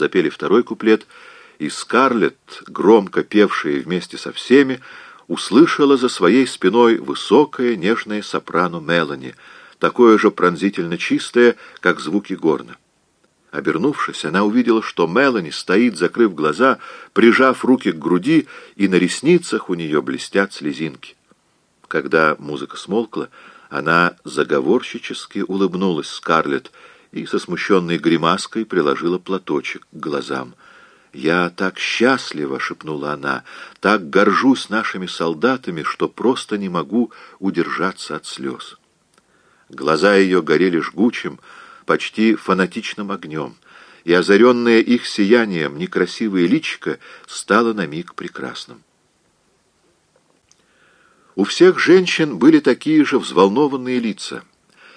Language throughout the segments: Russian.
Запели второй куплет, и Скарлетт, громко певшая вместе со всеми, услышала за своей спиной высокое нежное сопрано Мелани, такое же пронзительно чистое, как звуки горна. Обернувшись, она увидела, что Мелани стоит, закрыв глаза, прижав руки к груди, и на ресницах у нее блестят слезинки. Когда музыка смолкла, она заговорщически улыбнулась Скарлетт и со смущенной гримаской приложила платочек к глазам. «Я так счастлива!» — шепнула она. «Так горжусь нашими солдатами, что просто не могу удержаться от слез». Глаза ее горели жгучим, почти фанатичным огнем, и озаренное их сиянием некрасивое личико стало на миг прекрасным. У всех женщин были такие же взволнованные лица,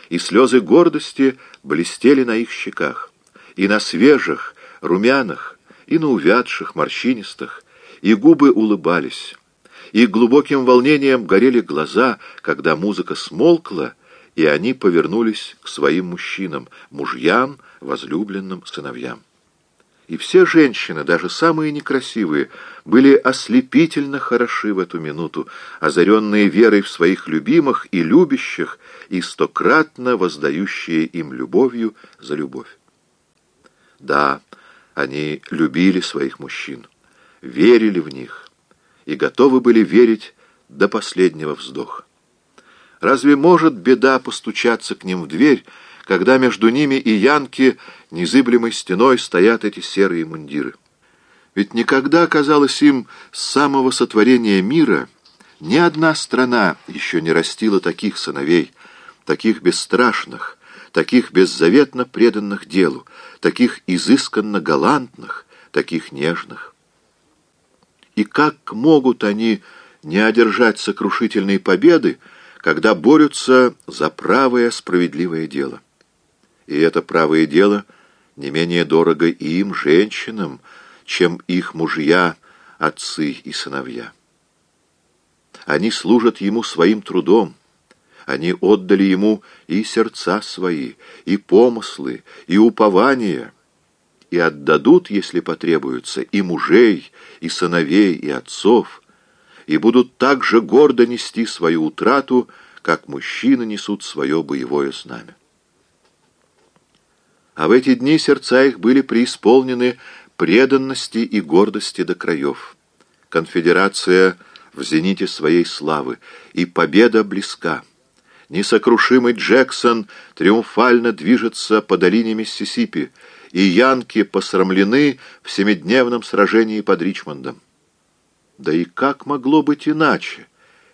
и слезы гордости блестели на их щеках, и на свежих, румяных, и на увядших, морщинистых, и губы улыбались, и глубоким волнением горели глаза, когда музыка смолкла, и они повернулись к своим мужчинам, мужьям, возлюбленным, сыновьям. И все женщины, даже самые некрасивые, были ослепительно хороши в эту минуту, озаренные верой в своих любимых и любящих, и стократно воздающие им любовью за любовь. Да, они любили своих мужчин, верили в них и готовы были верить до последнего вздоха. Разве может беда постучаться к ним в дверь, когда между ними и Янки незыблемой стеной стоят эти серые мундиры? Ведь никогда, казалось им, с самого сотворения мира ни одна страна еще не растила таких сыновей, таких бесстрашных, таких беззаветно преданных делу, таких изысканно галантных, таких нежных. И как могут они не одержать сокрушительной победы, когда борются за правое справедливое дело. И это правое дело не менее дорого им, женщинам, чем их мужья, отцы и сыновья. Они служат ему своим трудом, они отдали ему и сердца свои, и помыслы, и упования, и отдадут, если потребуется, и мужей, и сыновей, и отцов, и будут так же гордо нести свою утрату, как мужчины несут свое боевое знамя. А в эти дни сердца их были преисполнены преданности и гордости до краев. Конфедерация в зените своей славы, и победа близка. Несокрушимый Джексон триумфально движется по долине Миссисипи, и янки посрамлены в семидневном сражении под Ричмондом. Да и как могло быть иначе,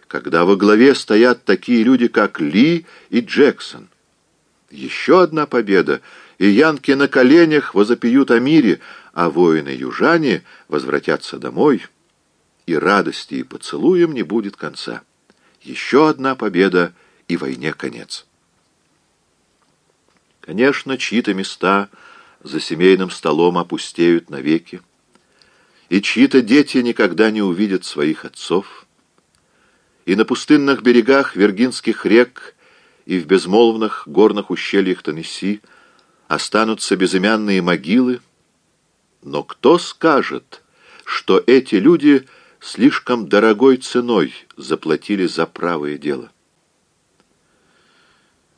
когда во главе стоят такие люди, как Ли и Джексон? Еще одна победа, и янки на коленях возопьют о мире, а воины-южане возвратятся домой, и радости и поцелуем не будет конца. Еще одна победа, и войне конец. Конечно, чьи-то места за семейным столом опустеют навеки, и чьи-то дети никогда не увидят своих отцов. И на пустынных берегах Виргинских рек и в безмолвных горных ущельях Теннесси останутся безымянные могилы, но кто скажет, что эти люди слишком дорогой ценой заплатили за правое дело?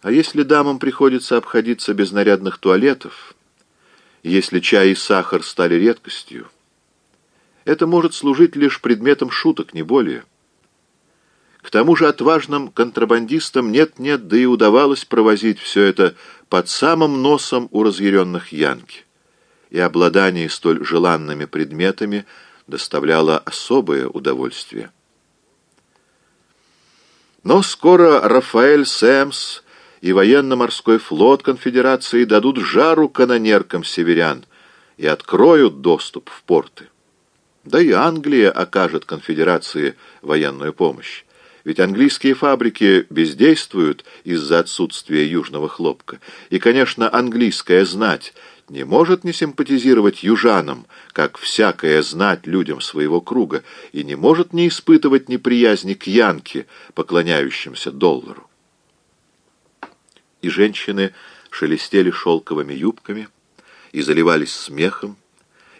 А если дамам приходится обходиться без нарядных туалетов, если чай и сахар стали редкостью, это может служить лишь предметом шуток, не более. Тому же отважным контрабандистам нет-нет, да и удавалось провозить все это под самым носом у разъяренных янки. И обладание столь желанными предметами доставляло особое удовольствие. Но скоро Рафаэль Сэмс и военно-морской флот конфедерации дадут жару канонеркам северян и откроют доступ в порты. Да и Англия окажет конфедерации военную помощь. Ведь английские фабрики бездействуют из-за отсутствия южного хлопка. И, конечно, английская знать не может не симпатизировать южанам, как всякая знать людям своего круга, и не может не испытывать неприязни к янке, поклоняющимся доллару. И женщины шелестели шелковыми юбками и заливались смехом,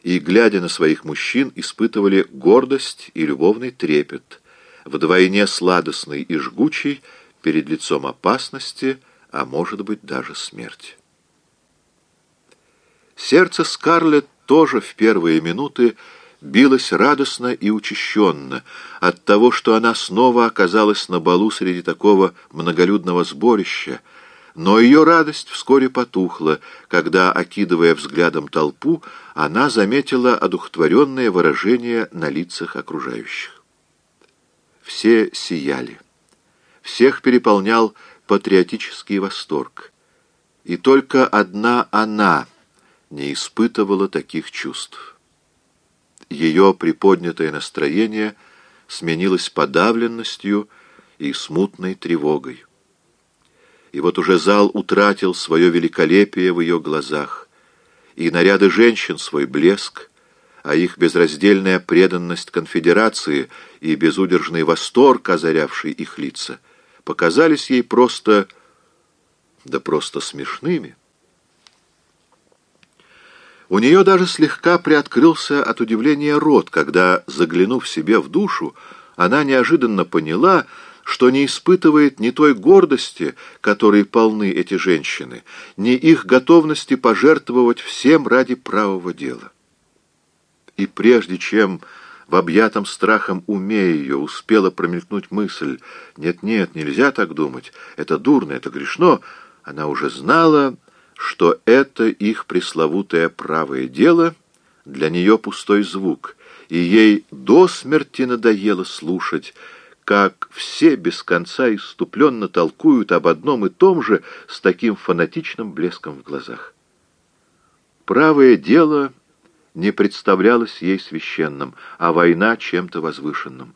и, глядя на своих мужчин, испытывали гордость и любовный трепет, вдвойне сладостный и жгучий перед лицом опасности, а может быть даже смерти. Сердце Скарлетт тоже в первые минуты билось радостно и учащенно от того, что она снова оказалась на балу среди такого многолюдного сборища, но ее радость вскоре потухла, когда, окидывая взглядом толпу, она заметила одухотворенное выражение на лицах окружающих. Все сияли. Всех переполнял патриотический восторг. И только одна она не испытывала таких чувств. Ее приподнятое настроение сменилось подавленностью и смутной тревогой. И вот уже зал утратил свое великолепие в ее глазах, и наряды женщин свой блеск, а их безраздельная преданность конфедерации и безудержный восторг, озарявший их лица, показались ей просто, да просто смешными. У нее даже слегка приоткрылся от удивления рот, когда, заглянув себе в душу, она неожиданно поняла, что не испытывает ни той гордости, которой полны эти женщины, ни их готовности пожертвовать всем ради правого дела. И прежде чем в объятом страхом уме ее успела промелькнуть мысль «Нет-нет, нельзя так думать, это дурно, это грешно», она уже знала, что это их пресловутое правое дело для нее пустой звук, и ей до смерти надоело слушать, как все без конца иступленно толкуют об одном и том же с таким фанатичным блеском в глазах. Правое дело не представлялось ей священным, а война чем-то возвышенным.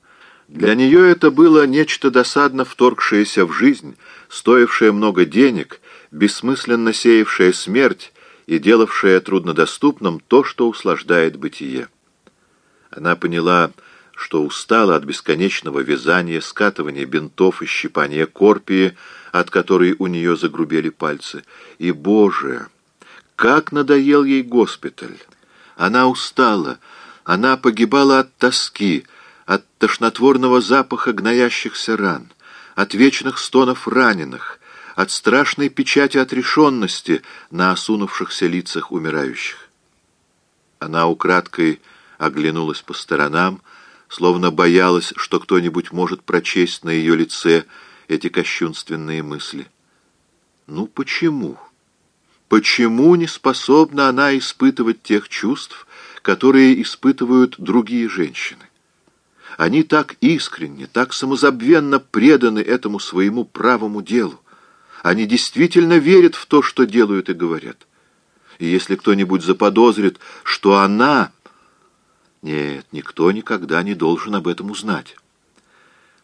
Для нее это было нечто досадно вторгшееся в жизнь, стоившее много денег, бессмысленно сеявшее смерть и делавшее труднодоступным то, что услаждает бытие. Она поняла, что устала от бесконечного вязания, скатывания бинтов и щипания корпии, от которой у нее загрубели пальцы. И, Боже, как надоел ей госпиталь! Она устала, она погибала от тоски, от тошнотворного запаха гноящихся ран, от вечных стонов раненых, от страшной печати отрешенности на осунувшихся лицах умирающих. Она украдкой оглянулась по сторонам, словно боялась, что кто-нибудь может прочесть на ее лице эти кощунственные мысли. Ну почему? Почему не способна она испытывать тех чувств, которые испытывают другие женщины? Они так искренне, так самозабвенно преданы этому своему правому делу. Они действительно верят в то, что делают и говорят. И если кто-нибудь заподозрит, что она нет, никто никогда не должен об этом узнать.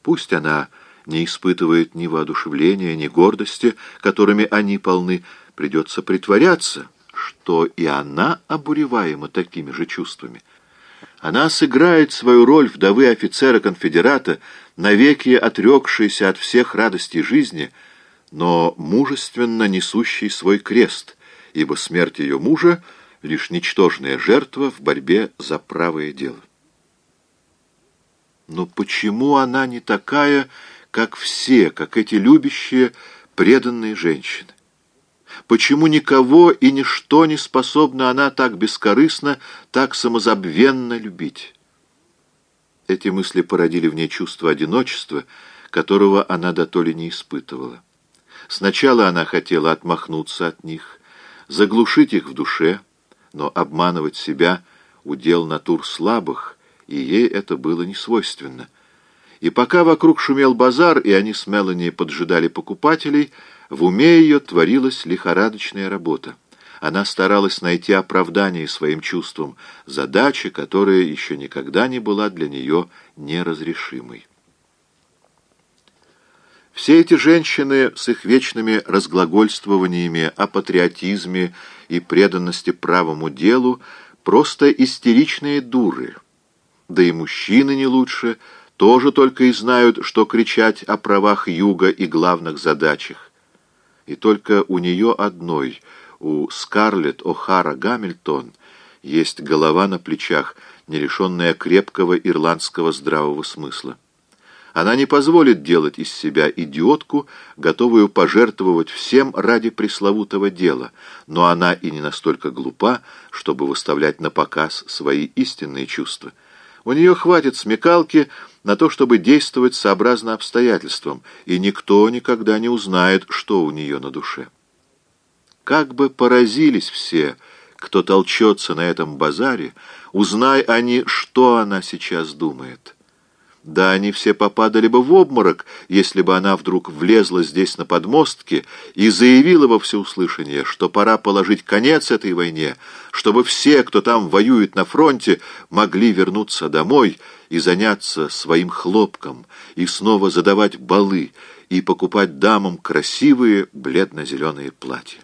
Пусть она не испытывает ни воодушевления, ни гордости, которыми они полны, придется притворяться, что и она обуреваема такими же чувствами. Она сыграет свою роль вдовы офицера-конфедерата, навеки отрекшейся от всех радостей жизни, но мужественно несущей свой крест, ибо смерть ее мужа — лишь ничтожная жертва в борьбе за правое дело. Но почему она не такая, как все, как эти любящие, преданные женщины? Почему никого и ничто не способна она так бескорыстно, так самозабвенно любить? Эти мысли породили в ней чувство одиночества, которого она дотоле не испытывала. Сначала она хотела отмахнуться от них, заглушить их в душе, но обманывать себя — удел натур слабых, и ей это было не свойственно. И пока вокруг шумел базар, и они с Мелани поджидали покупателей, в уме ее творилась лихорадочная работа. Она старалась найти оправдание своим чувствам, задача, которая еще никогда не была для нее неразрешимой. Все эти женщины с их вечными разглагольствованиями о патриотизме и преданности правому делу просто истеричные дуры. Да и мужчины не лучше, тоже только и знают, что кричать о правах юга и главных задачах. И только у нее одной, у Скарлетт О'Хара Гамильтон, есть голова на плечах, не лишенная крепкого ирландского здравого смысла. Она не позволит делать из себя идиотку, готовую пожертвовать всем ради пресловутого дела, но она и не настолько глупа, чтобы выставлять на показ свои истинные чувства. У нее хватит смекалки на то, чтобы действовать сообразно обстоятельствам, и никто никогда не узнает, что у нее на душе. Как бы поразились все, кто толчется на этом базаре, узнай они, что она сейчас думает». Да они все попадали бы в обморок, если бы она вдруг влезла здесь на подмостки и заявила во всеуслышание, что пора положить конец этой войне, чтобы все, кто там воюет на фронте, могли вернуться домой и заняться своим хлопком, и снова задавать балы, и покупать дамам красивые бледно-зеленые платья.